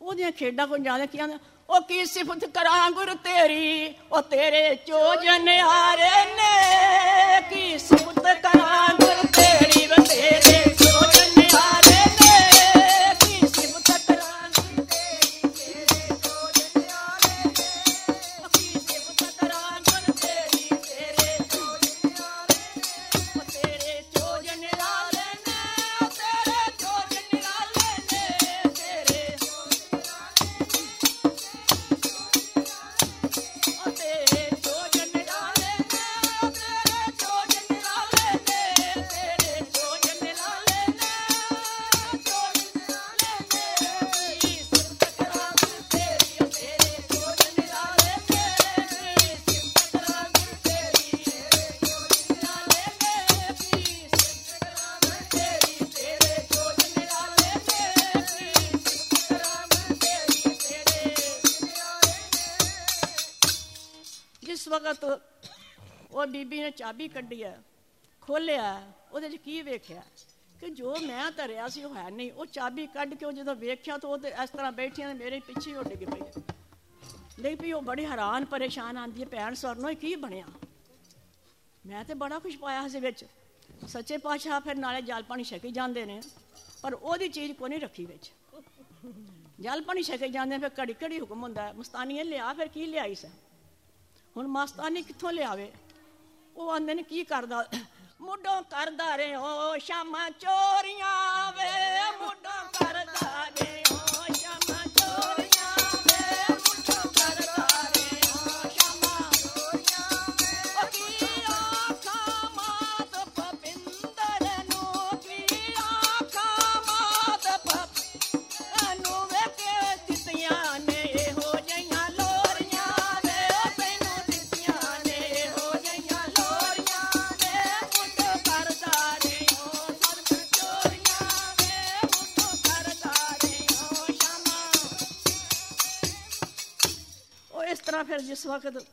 ਉਹਦੀਆਂ ਖੇਡਾਂ ਕੋਈ ਜ਼ਿਆਦਾ ਕੀ ਆਂਦਾ? ਉਹ ਕੀ ਸਿਫਤ ਕਰਾਂ ਗੁਰ ਤੇਰੀ? ਉਹ ਤੇਰੇ ਚੋਜਨ ਹਾਰੇ ਨੇ। ਕੀ ਸਿਫਤ ਕਰਾਂ ਜਿਸ ਵਕਤ ਉਹ ਬੀਬੀ ਨੇ ਚਾਬੀ ਕੱਢੀ ਹੈ ਖੋਲਿਆ ਉਹਦੇ 'ਚ ਕੀ ਵੇਖਿਆ? ਕਿ ਜੋ ਮੈਂ ਧਰਿਆ ਸੀ ਉਹ ਹੈ ਨਹੀਂ। ਉਹ ਚਾਬੀ ਕੱਢ ਕੇ ਉਹ ਜਦੋਂ ਵੇਖਿਆ ਤਾਂ ਉਹ ਤੇ ਇਸ ਤਰ੍ਹਾਂ ਬੈਠੀਆਂ ਤੇ ਮੇਰੇ ਪਿੱਛੇ ਹੀ ਉੱਡ ਗਈ ਪਈ ਨਹੀਂ ਵੀ ਉਹ ਬੜੀ ਹੈਰਾਨ ਪਰੇਸ਼ਾਨ ਆਂਦੀ ਹੈ ਭੈਣ ਸਵਰਨੋ ਇਹ ਕੀ ਬਣਿਆ? ਮੈਂ ਤੇ ਬੜਾ ਕੁਝ ਪਾਇਆ ਸੀ ਵਿੱਚ। ਸੱਚੇ ਪਾਤਸ਼ਾਹ ਫਿਰ ਨਾਲੇ ਜਲ ਪਾਣੀ ਛਕੀ ਜਾਂਦੇ ਨੇ ਪਰ ਉਹਦੀ ਚੀਜ਼ ਕੋਈ ਨਹੀਂ ਰੱਖੀ ਵਿੱਚ। ਜਲ ਪਾਣੀ ਛਕੇ ਜਾਂਦੇ ਫਿਰ ਘੜੀ ਘੜੀ ਹੁਕਮ ਹੁੰਦਾ ਹੈ, ਮਸਤਾਨੀਏ ਲਿਆ ਫਿਰ ਕੀ ਲਿਆਈ ਸੈਂ? ਹੁਣ ਮਸਤਾਨੀ ਕਿੱਥੋਂ ਲਿਆਵੇ? ਉਹ ਆਂਦੇ ਨੇ, ਕੀ ਕਰਦਾ? ਮੁੱਢੋਂ ਕਰਦਾ ਰੇ ਓ ਸ਼ਾਮਾਂ ਚੋਰੀਆਂ ਵੇ ਤਰ੍ਹਾਂ ਫਿਰ ਜਿਸ ਵਕਤ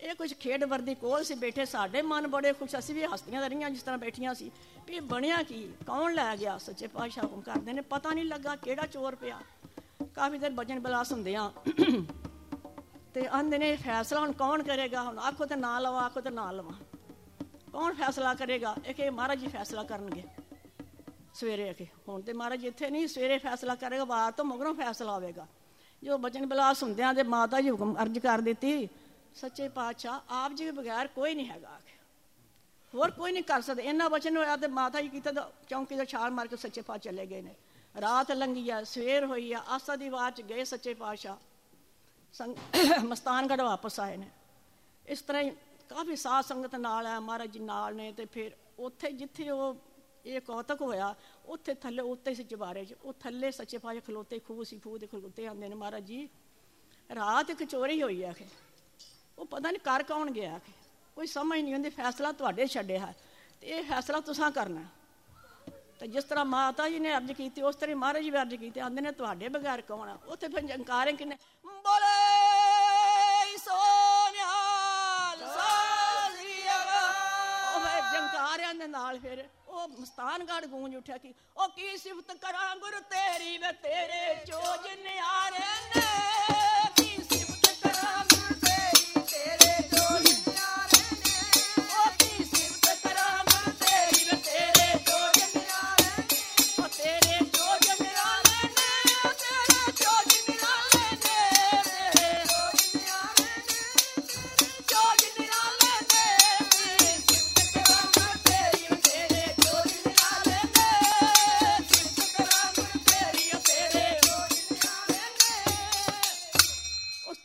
ਇਹ ਕੁਝ ਖੇਡ ਵਰਦੀ ਕੋਲ ਸੀ ਬੈਠੇ, ਸਾਡੇ ਮਨ ਬੜੇ ਖੁਸ਼ ਅਸੀਂ ਵੀ ਹਸਤੀਆਂ ਰਹੀਆਂ ਜਿਸ ਤਰ੍ਹਾਂ ਬੈਠੀਆਂ ਸੀ। ਵੀ ਇਹ ਬਣਿਆ ਕੀ? ਕੌਣ ਲੈ ਗਿਆ? ਸੱਚੇ ਪਾਤਸ਼ਾਹ ਹੁਕਮ ਕਰਦੇ ਨੇ। ਪਤਾ ਨਹੀਂ ਲੱਗਾ ਕਿਹੜਾ ਚੋਰ ਪਿਆ। ਕਾਫੀ ਦੇਰ ਬਜਨ ਬਲਾਸ ਹੁੰਦੇ ਆ। ਤੇ ਆਂਦੇ ਨੇ, ਫੈਸਲਾ ਹੁਣ ਕੌਣ ਕਰੇਗਾ? ਹੁਣ ਆਖੋ ਤੇ ਨਾ ਲਵਾ, ਆਖੋ ਤੇ ਨਾ ਲਵਾ। ਕੌਣ ਫੈਸਲਾ ਕਰੇਗਾ? ਇਹ ਕਿ ਮਹਾਰਾਜ ਜੀ ਫੈਸਲਾ ਕਰਨਗੇ। ਸਵੇਰੇ ਆ ਕੇ। ਹੁਣ ਤੇ ਮਹਾਰਾਜ ਇੱਥੇ ਨਹੀਂ, ਸਵੇਰੇ ਫੈਸਲਾ ਕਰੇਗਾ, ਬਾਅਦ ਤੋਂ ਮਗਰੋਂ ਫੈਸਲਾ ਹੋਵੇਗਾ। ਜੋ ਬਚਨ ਬਿਲਾਸ ਹੁੰਦਿਆਂ ਦੇ ਮਾਤਾ ਜੀ ਹੁਕਮ ਅਰਜ ਕਰ ਦਿੱਤੀ, ਸੱਚੇ ਪਾਤਸ਼ਾਹ, ਆਪ ਜੀ ਬਗੈਰ ਕੋਈ ਨਹੀਂ ਹੈਗਾ ਹੋਰ ਕੋਈ ਨਹੀਂ ਕਰ ਸਕਦਾ। ਇੰਨਾ ਬਚਨ ਹੋਇਆ ਤੇ ਮਾਤਾ ਜੀ ਕੀਤਾ ਤਾਂ ਚੌਂਕੀ ਤੋਂ ਛਾਲ ਮਾਰ ਕੇ ਸੱਚੇ ਪਾਤਸ਼ਾਹ ਚਲੇ ਗਏ ਨੇ। ਰਾਤ ਲੰਘੀ ਆ, ਸਵੇਰ ਹੋਈ ਆ, ਆਸਾ ਦੀ ਵਾਰ ਚ ਗਏ ਸੱਚੇ ਪਾਤਸ਼ਾਹ। ਸੰਗ ਮਸਤਾਨਗੜ ਵਾਪਸ ਆਏ ਨੇ। ਇਸ ਤਰ੍ਹਾਂ ਹੀ ਕਾਫੀ ਸਾਧ ਸੰਗਤ ਨਾਲ ਆ, ਮਹਾਰਾਜ ਜੀ ਨਾਲ ਨੇ ਤੇ ਫਿਰ ਉੱਥੇ ਜਿੱਥੇ ਉਹ ਇਹ ਕੌਤਕ ਹੋਇਆ, ਉੱਥੇ ਥੱਲੇ, ਉੱਤੇ ਸੀ ਚੁਬਾਰੇ 'ਚ, ਉਹ ਥੱਲੇ ਸੱਚੇ ਪਾਤਸ਼ਾਹ ਖਲੋਤੇ, ਖੂਹ ਸੀ, ਖੂਹ ਦੇ ਖਲੋਤੇ ਆਂਦੇ ਨੇ ਮਹਾਰਾਜ ਜੀ। ਰਾਤ ਇੱਕ ਚੋਰੀ ਹੋਈ ਆ ਕਿ ਉਹ ਪਤਾ ਨਹੀਂ ਕਰ ਕੌਣ ਗਿਆ ਕਿ ਕੋਈ ਸਮਝ ਨਹੀਂ ਆਉਂਦੀ, ਫੈਸਲਾ ਤੁਹਾਡੇ ਛੱਡਿਆ ਤੇ ਇਹ ਫੈਸਲਾ ਤੁਸੀਂ ਕਰਨਾ। ਤੇ ਜਿਸ ਤਰ੍ਹਾਂ ਮਾਤਾ ਜੀ ਨੇ ਅਰਜ਼ ਕੀਤੀ, ਉਸ ਤਰ੍ਹਾਂ ਮਹਾਰਾਜ ਜੀ ਵੀ ਅਰਜ਼ ਕੀਤੀ ਆਂਦੇ ਨੇ ਤੁਹਾਡੇ ਬਗੈਰ ਕੌਣ ਆ? ਉੱਥੇ ਫਿਰ ਜੰਕਾਰੇ ਕਿਨੇ? ਬੋਲੇ ਸੋਨਿਆਲ ਸਾਜ਼ੀਆ ਉਹ ਫਿਰ ਜੰਕਾਰਿਆਂ ਦੇ ਨਾਲ ਫਿਰ ਉਹ ਮਸਤਾਨਗੜ ਗੂੰਜ ਉੱਠਿਆ ਕਿ, ਉਹ ਕੀ ਸਿਫਤ ਕਰਾਂ ਗੁਰ ਤੇਰੀ ਵੇ ਤੇਰੇ ਚੋਜ ਨਿਆਰੇ ਨੇ?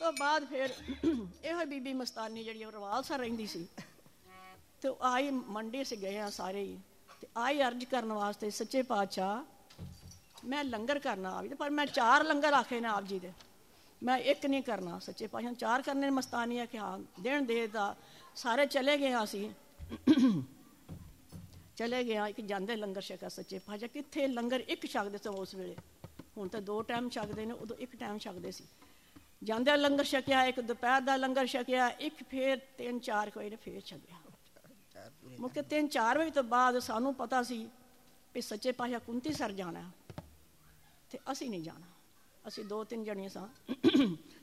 ਤੋਂ ਬਾਅਦ ਫਿਰ ਇਹੋ ਬੀਬੀ ਮਸਤਾਨੀ ਜਿਹੜੀ ਉਹ ਰਵਾਲਸਾ ਰਹਿੰਦੀ ਸੀ। ਤੇ ਆਈ ਮੰਡੀ ਸੇ ਗਏ ਆ ਸਾਰੇ ਹੀ। ਤੇ ਆਈ ਅਰਜ ਕਰਨ ਵਾਸਤੇ, ਸੱਚੇ ਪਾਤਸ਼ਾਹ, ਮੈਂ ਲੰਗਰ ਕਰਨਾ ਆਪ ਜੀ ਪਰ ਮੈਂ ਚਾਰ ਲੰਗਰ ਆਖੇ ਨੇ ਆਪ ਜੀ ਦੇ। ਮੈਂ ਇੱਕ ਨਹੀਂ ਕਰਨਾ, ਸੱਚੇ ਪਾਤਸ਼ਾਹ ਚਾਰ ਕਰਨੇ ਨੇ ਮਸਤਾਨੀ ਆ ਕਿ ਹਾਂ, ਦੇਣ ਦੇ ਦਾ ਸਾਰੇ ਚਲੇ ਗਏ ਅਸੀਂ। ਚਲੇ ਗਏ ਇੱਕ ਜਾਂਦੇ ਲੰਗਰ ਛਕਾ ਸੱਚੇ ਪਾਤਸ਼ਾਹ। ਕਿੱਥੇ ਲੰਗਰ ਇੱਕ ਛਕਦੇ ਸੋ ਉਸ ਵੇਲੇ? ਹੁਣ ਤਾਂ ਦੋ ਟਾਈਮ ਛਕਦੇ ਨੇ, ਉਦੋਂ ਇੱਕ ਟਾਈਮ ਛਕਦੇ ਸੀ। ਜਾਂਦਿਆਂ ਲੰਗਰ ਛਕਿਆ, ਇੱਕ ਦੁਪਹਿਰ ਦਾ ਲੰਗਰ ਛਕਿਆ, ਇੱਕ ਫੇਰ ਤਿੰਨ ਚਾਰ ਕੋਈ ਨੇ ਫੇਰ ਛਕਿਆ। ਮੁੱਕੇ ਤਿੰਨ ਚਾਰ ਵਜੇ ਤੋਂ ਬਾਅਦ ਸਾਨੂੰ ਪਤਾ ਸੀ ਵੀ ਸੱਚੇ ਪਾਤਸ਼ਾਹ ਕੁੰਤੀ ਸਰ ਜਾਣਾ ਹੈ ਤੇ ਅਸੀਂ ਨਹੀਂ ਜਾਣਾ। ਅਸੀਂ ਦੋ ਤਿੰਨ ਜਣੀਆਂ ਸਾਂ,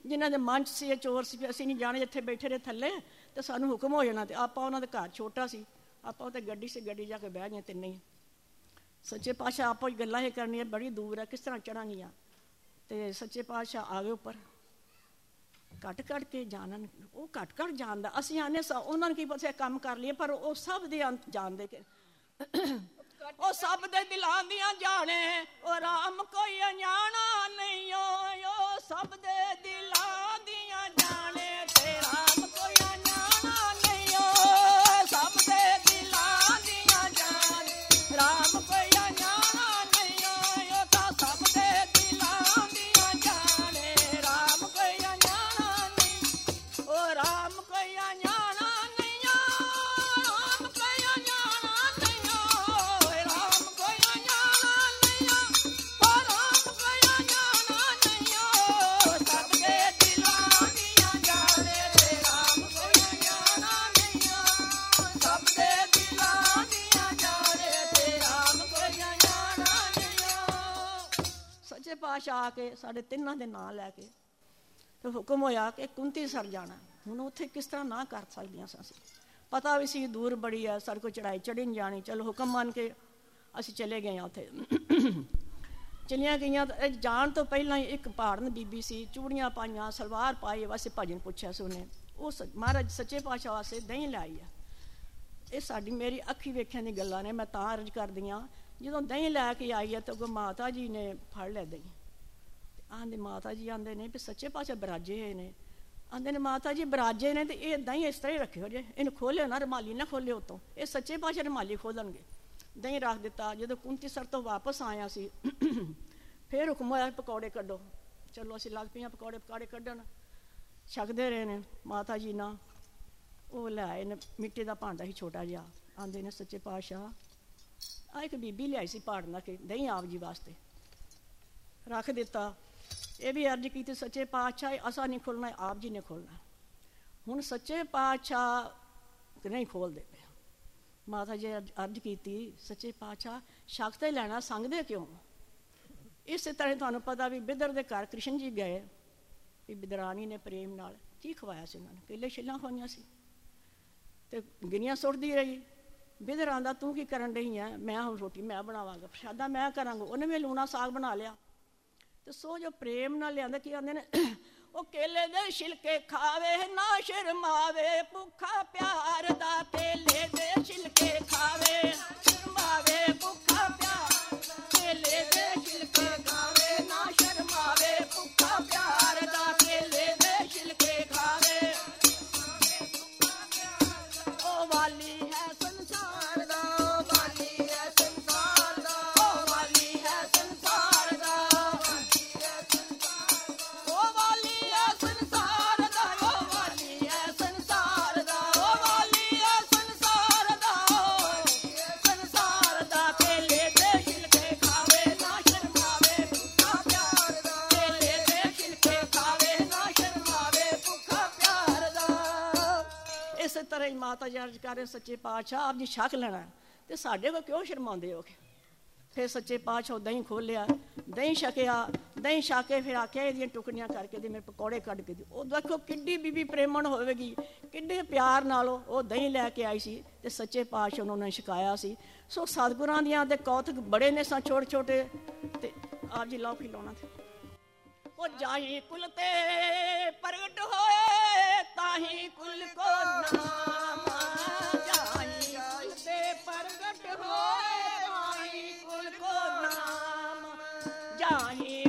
ਜਿਨ੍ਹਾਂ ਦੇ ਮਨ ਸੀ ਇਹ ਚੋਰ ਸੀ ਵੀ ਅਸੀਂ ਨਹੀਂ ਜਾਣੇ, ਜਿੱਥੇ ਬੈਠੇ ਰਹੇ ਥੱਲੇ, ਤੇ ਸਾਨੂੰ ਹੁਕਮ ਹੋ ਜਾਣਾ ਤੇ ਆਪਾਂ ਉਹਨਾਂ ਦਾ ਘਰ ਛੋਟਾ ਸੀ, ਆਪਾਂ ਉੱਤੇ ਗੱਡੀ ਸੀ ਗੱਡੀ ਜਾ ਕੇ ਬਹਿ ਗਏ ਤਿੰਨੇ ਹੀ। ਸੱਚੇ ਪਾਤਸ਼ਾਹ ਆਪੋ ਹੀ ਗੱਲਾਂ ਹੀ ਕਰਨੀਆਂ, ਬੜੀ ਦੂਰ ਹੈ, ਕਿਸ ਤਰ੍ਹਾਂ ਚੜਾਂਗੀਆਂ ਤੇ ਸੱਚੇ ਪਾਤਸ਼ਾਹ ਆ ਗਏ ਉੱਪਰ। ਕੱਟ ਕੱਟ ਕੇ ਜਾਣਨ ਉਹ ਕੱਟ ਕੱਟ ਜਾਣਦਾ। ਅਸੀਂ ਆਨੇ ਉਹਨਾਂ ਨੂੰ ਕੀ ਪਤਾ ਕੰਮ ਕਰ ਲਈਏ ਪਰ ਉਹ ਸਭ ਦੇ ਅੰਤ ਜਾਣਦੇ ਕਿ ਉਹ ਸਭ ਦੇ ਦਿਲਾਂ ਦੀਆਂ ਜਾਣੇ ਉਹ ਰਾਮ ਕੋਈ ਅਣਜਾਣਾ ਨਹੀਂ ਓ। ਪਾਤਸ਼ਾਹ ਆ ਕੇ ਸਾਡੇ ਤਿੰਨਾਂ ਦੇ ਨਾਂ ਲੈ ਕੇ ਤੇ ਹੁਕਮ ਹੋਇਆ ਕਿ ਕੁੰਤੀ ਸਰ ਜਾਣਾ। ਹੁਣ ਉੱਥੇ ਕਿਸ ਤਰ੍ਹਾਂ ਨਾ ਕਰ ਸਕਦੀਆਂ ਸਾਂ ਅਸੀਂ। ਪਤਾ ਵੀ ਸੀ ਦੂਰ ਬੜੀ ਆ, ਸਾਡੇ ਕੋਲ ਚੜਾਈ ਚੜੀ ਨਹੀਂ ਜਾਣੀ, ਚਲੋ ਹੁਕਮ ਮੰਨ ਕੇ ਅਸੀਂ ਚਲੇ ਗਏ ਆ ਉੱਥੇ। ਚਲੀਆਂ ਗਈਆਂ ਤਾਂ ਇਹ ਜਾਣ ਤੋਂ ਪਹਿਲਾਂ ਹੀ ਇੱਕ ਪਹਾੜਨ ਬੀਬੀ ਸੀ, ਚੂੜੀਆਂ ਪਾਈਆਂ, ਸਲਵਾਰ ਪਾਈ ਵਾਸਤੇ ਭਾਜਨ ਪੁੱਛਿਆ ਸੀ ਉਹਨੇ। ਉਹ ਸ- ਮਹਾਰਾਜ ਸੱਚੇ ਪਾਤਸ਼ਾਹ ਵਾਸਤੇ ਦਹੀਂ ਲਾਈ ਆ। ਇਹ ਸਾਡੀ ਮੇਰੀ ਅੱਖੀ ਵੇਖਿਆ ਦੀ ਗੱਲਾਂ ਨੇ, ਮੈਂ ਤਾਂ ਅਰਜ ਕਰਦੀ ਆ ਜਦੋਂ ਦਹੀਂ ਲੈ ਕੇ ਆਈ ਆ ਤਾਂ ਉਹ ਮਾਤਾ ਜੀ ਨੇ ਫੜ ਲਿਆ ਦਹੀਂ। ਆਂਦੇ ਮਾਤਾ ਜੀ ਆਂਦੇ ਨੇ ਵੀ ਸੱਚੇ ਪਾਤਸ਼ਾਹ ਬਰਾਜੇ ਹੋਏ ਨੇ। ਆਂਦੇ ਨੇ, ਮਾਤਾ ਜੀ, ਬਰਾਜੇ ਨੇ ਤੇ ਇਹ ਦਹੀਂ ਇਸ ਤਰ੍ਹਾਂ ਹੀ ਰੱਖਿਓ ਜੇ। ਇਹਨੂੰ ਖੋਲਿਓ ਨਾ, ਰਮਾਲੀ ਨਾ ਖੋਲਿਓ ਤੋਂ ਇਹ ਸੱਚੇ ਪਾਤਸ਼ਾਹ ਰਮਾਲੀ ਖੋਲਣਗੇ। ਦਹੀਂ ਰੱਖ ਦਿੱਤਾ, ਜਦੋਂ ਕੁੰਤੀ ਸਰ ਤੋਂ ਵਾਪਸ ਆਇਆ ਸੀ, ਫੇਰ ਹੁਕਮ ਹੋਇਆ ਪਕੌੜੇ ਕੱਢੋ। ਚਲੋ, ਅਸੀਂ ਲੱਗ ਪਈਆਂ ਪਕੌੜੇ, ਪਕਾੜੇ ਕੱਢਣ। ਛਕਦੇ ਰਹੇ ਨੇ, ਮਾਤਾ ਜੀ ਨਾ, ਉਹ ਲੈ ਨੇ, ਮਿੱਟੀ ਦਾ ਭਾਂਡਾ ਸੀ ਛੋਟਾ ਜਿਹਾ। ਆਂਦੇ ਨੇ, ਸੱਚੇ ਪਾਤਸ਼ਾਹ ਆ ਇੱਕ ਬੀਬੀ ਲਿਆਈ ਸੀ ਪਾੜਨਾ ਕੇ, ਦਹੀਂ ਆਪ ਜੀ ਵਾਸਤੇ। ਰੱਖ ਦਿੱਤਾ। ਇਹ ਵੀ ਅਰਜ਼ ਕੀਤੀ ਸੱਚੇ ਪਾਤਸ਼ਾਹ ਅਸਾਂ ਨਹੀਂ ਖੋਲਣਾ ਆਪ ਜੀ ਨੇ ਖੋਲਣਾ ਹੁਣ ਸੱਚੇ ਪਾਤਸ਼ਾਹ ਨਹੀਂ ਖੋਲਦੇ ਪਏ। ਮਾਤਾ ਜੀ ਅਰਜ਼- ਕੀਤੀ, ਸੱਚੇ ਪਾਤਸ਼ਾਹ ਸ਼ੱਕ ਤੇ ਲੈਣਾ, ਸੰਗਦੇ ਕਿਉਂ? ਇਸੇ ਤਰ੍ਹਾਂ ਤੁਹਾਨੂੰ ਪਤਾ ਵੀ ਬਿਦਰ ਦੇ ਘਰ ਕ੍ਰਿਸ਼ਨ ਜੀ ਗਏ, ਵੀ ਬਿਦਰਾਣੀ ਨੇ ਪ੍ਰੇਮ ਨਾਲ ਕੀ ਖਵਾਇਆ ਸੀ ਉਹਨਾਂ ਨੂੰ? ਕੇਲੇ ਛਿੱਲਾਂ ਖਵਾਈਆਂ ਸੀ। ਤੇ ਗਿਨੀਆਂ ਸੁੱਟਦੀ ਰਹੀ। ਬਿਦਰ ਆਂਦਾ ਤੂੰ ਕੀ ਕਰਨ ਰਹੀ ਹੈ ਮੈਂ ਹੁਣ ਰੋਟੀ ਮੈਂ ਬਣਾਵਾਂਗਾ, ਪ੍ਰਸ਼ਾਦਾ ਮੈਂ ਕਰਾਂਗਾ, ਉਹਨੇ ਵੀ ਲੂਣਾ ਸਾਗ ਬਣਾ ਲਿਆ। ਤੇ ਸੋ ਜੋ ਪ੍ਰੇਮ ਨਾਲ ਲਿਆਂਦਾ, ਕੀ ਆਂਦੇ ਨੇ? ਉਹ ਕੇਲੇ ਦੇ ਛਿਲਕੇ ਖਾਵੇ, ਨਾ ਸ਼ਰਮਾਵੇ, ਭੁੱਖਾ ਪਿਆਰ ਦਾ ਕੇਲੇ ਦੇ ਛਿਲਕੇ ਖਾਵੇ। ਇਸੇ ਤਰ੍ਹਾਂ ਹੀ ਮਾਤਾ ਜੀ ਅਰਜ ਕਰ ਰਹੇ ਸੱਚੇ ਪਾਤਸ਼ਾਹ ਆਪ ਜੀ ਛਕ ਲੈਣਾ ਤੇ ਸਾਡੇ ਕੋ ਕਿਉਂ ਸ਼ਰਮਾਉਂਦੇ ਹੋਗੇ ਫਿਰ ਸੱਚੇ ਪਾਤਸ਼ਾਹ ਦਹੀਂ ਖੋਲਿਆ ਦਹੀਂ ਛਕਿਆ, ਦਹੀਂ ਛਕ ਕੇ ਫਿਰ ਆਖਿਆ ਇਹਦੀਆਂ ਟੁਕੜੀਆਂ ਕਰਕੇ ਦੇ ਮੇਰੇ ਪਕੌੜੇ ਕੱਢ ਕੇ ਦੇ ਉਹ ਦੇਖੋ ਕਿੱਡੀ ਬੀਬੀ ਪ੍ਰੇਮਣ ਹੋਵੇਗੀ, ਕਿੱਡੇ ਪਿਆਰ ਨਾਲ ਉਹ ਦਹੀਂ ਲੈ ਕੇ ਆਈ ਸੀ ਤੇ ਸੱਚੇ ਪਾਤਸ਼ਾਹ ਉਹਨਾਂ ਨੇ ਛਕਾਇਆ ਸੀ। ਸੋ ਸਤਿਗੁਰਾਂ ਦੀਆਂ ਦੇ ਕੌਤਕ ਬੜੇ ਨੇ ਸਾਂ ਛੋਟੇ ਛੋਟੇ ਤੇ ਆਪ ਜੀ ਲਾਓ ਲਾਉਣਾ ਤੇ। ਉਹ ਜਾਈ ਕੁਲ ਤੇ ਪ੍ਰਗਟ ਹੋਏ, ਤਾਹੀ ਕੁਲ ਕੋ ਨਾਮ ਜਾਈ ਕੁਲ ਤੇ ਪ੍ਰਗਟ ਹੋਏ, ਤਾਹੀ ਕੁਲ ਕੋ ਨਾਮ ਜਾਈ